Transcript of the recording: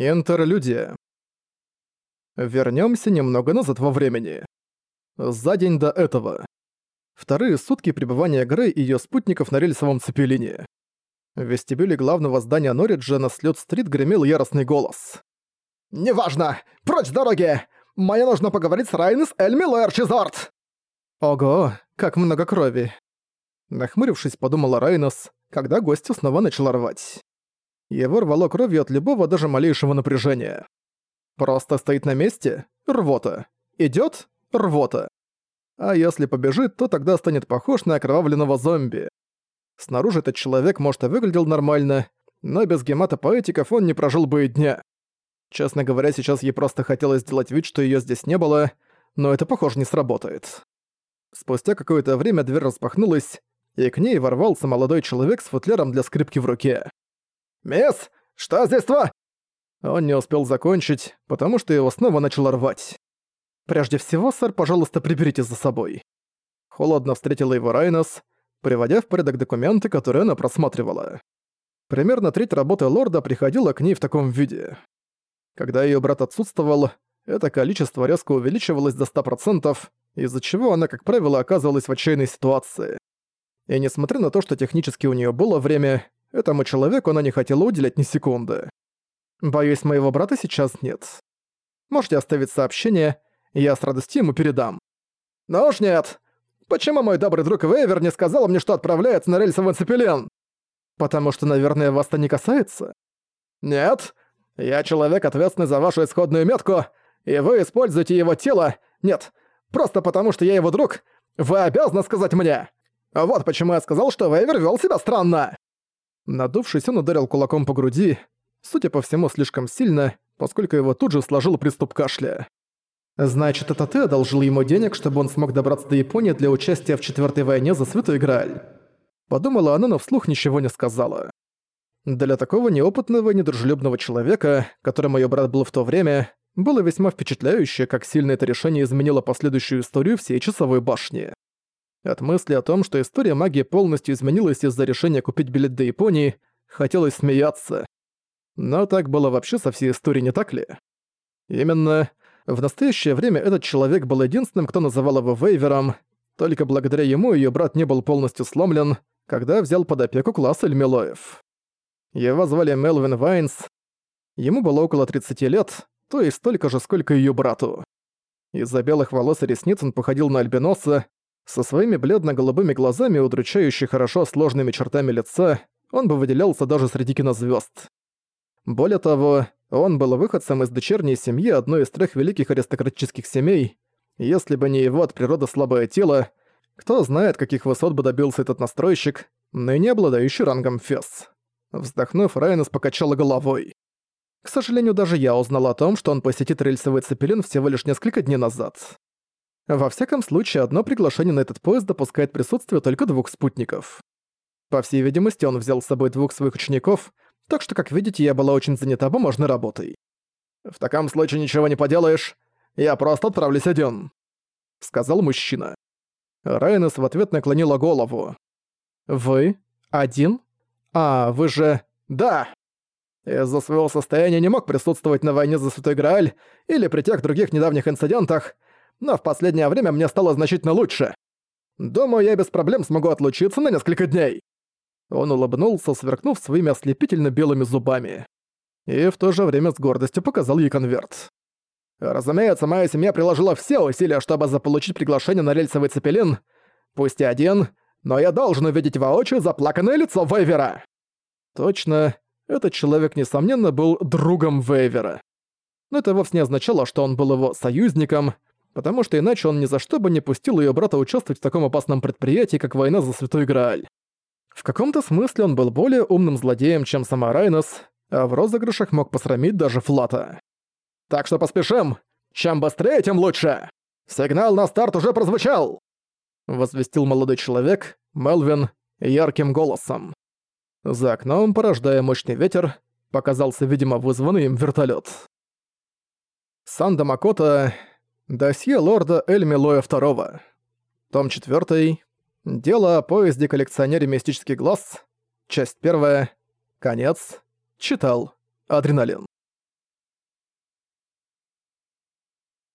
Интерлюдия. Вернемся немного назад во времени. За день до этого. Вторые сутки пребывания Грей и ее спутников на рельсовом цепелине. В вестибюле главного здания Норриджа на Слёт-стрит гремел яростный голос. «Неважно! Прочь с дороги! Мне нужно поговорить с Райнес Эльми Лэрчизорт!» Ого, как много крови. Нахмурившись, подумала Райнес, когда гостю снова начала рвать. Его рвало кровью от любого даже малейшего напряжения. Просто стоит на месте — рвота. Идёт — рвота. А если побежит, то тогда станет похож на окровавленного зомби. Снаружи этот человек, может, и выглядел нормально, но без гематопоэтиков он не прожил бы и дня. Честно говоря, сейчас ей просто хотелось сделать вид, что её здесь не было, но это, похоже, не сработает. Спустя какое-то время дверь распахнулась, и к ней ворвался молодой человек с футляром для скрипки в руке. «Мисс, что здесь тво...» Он не успел закончить, потому что его снова начало рвать. «Прежде всего, сэр, пожалуйста, приберите за собой». Холодно встретила его Райнос, приводя в порядок документы, которые она просматривала. Примерно треть работы лорда приходила к ней в таком виде. Когда ее брат отсутствовал, это количество резко увеличивалось до 100%, из-за чего она, как правило, оказывалась в отчаянной ситуации. И несмотря на то, что технически у нее было время, Этому человеку она не хотела уделять ни секунды. Боюсь, моего брата сейчас нет. Можете оставить сообщение, я с радостью ему передам. Ну уж нет. Почему мой добрый друг Вейвер не сказал мне, что отправляется на рельсовый цепелин? Потому что, наверное, вас-то не касается? Нет. Я человек, ответственный за вашу исходную метку, и вы используете его тело. Нет, просто потому что я его друг, вы обязаны сказать мне. Вот почему я сказал, что Вейвер вел себя странно. Надувшись, он ударил кулаком по груди, судя по всему, слишком сильно, поскольку его тут же сложил приступ кашля. «Значит, это ты одолжил ему денег, чтобы он смог добраться до Японии для участия в Четвёртой войне за Святой Грааль?» Подумала она, но вслух ничего не сказала. Для такого неопытного и недружелюбного человека, которым её брат был в то время, было весьма впечатляюще, как сильно это решение изменило последующую историю всей часовой башни. От мысли о том, что история магии полностью изменилась из-за решения купить билет до Японии, хотелось смеяться. Но так было вообще со всей историей, не так ли? Именно. В настоящее время этот человек был единственным, кто называл его Вейвером, только благодаря ему ее брат не был полностью сломлен, когда взял под опеку класс Эльмилоев. Его звали Мелвин Вайнс. Ему было около 30 лет, то есть столько же, сколько ее брату. Из-за белых волос и ресниц он походил на альбиноса, со своими бледно-голубыми глазами и удручающе хорошо сложными чертами лица он бы выделялся даже среди кинозвезд. Более того, он был выходцем из дочерней семьи одной из трех великих аристократических семей. Если бы не его от природы слабое тело, кто знает, каких высот бы добился этот настройщик, ныне обладающий рангом Фес. Вздохнув, Райнес покачала головой. К сожалению, даже я узнал о том, что он посетит рельсовый цепелин всего лишь несколько дней назад. Во всяком случае, одно приглашение на этот поезд допускает присутствие только двух спутников. По всей видимости, он взял с собой двух своих учеников, так что, как видите, я была очень занята бумажной работой. «В таком случае ничего не поделаешь, я просто отправлюсь один», — сказал мужчина. Райнес в ответ наклонила голову. «Вы? Один? А, вы же...» «Да!» Из-за своего состояния не мог присутствовать на войне за Святой Грааль или при тех других недавних инцидентах, но в последнее время мне стало значительно лучше. Думаю, я без проблем смогу отлучиться на несколько дней». Он улыбнулся, сверкнув своими ослепительно белыми зубами. И в то же время с гордостью показал ей конверт. «Разумеется, моя семья приложила все усилия, чтобы заполучить приглашение на рельсовый цепелин. Пусть и один, но я должен увидеть воочию заплаканное лицо Вейвера». Точно, этот человек, несомненно, был другом Вейвера. Но это вовсе не означало, что он был его союзником — потому что иначе он ни за что бы не пустил ее брата участвовать в таком опасном предприятии, как война за Святой Грааль. В каком-то смысле он был более умным злодеем, чем сама Райнос, а в розыгрышах мог посрамить даже Флата. «Так что поспешим! Чем быстрее, тем лучше! Сигнал на старт уже прозвучал!» Возвестил молодой человек, Мелвин, ярким голосом. За окном, порождая мощный ветер, показался, видимо, вызванный им вертолет. Санда Макота Досье лорда Эльмилоя II. Том 4. Дело о поезде-коллекционере «Мистический глаз». Часть 1. Конец. Читал. Адреналин.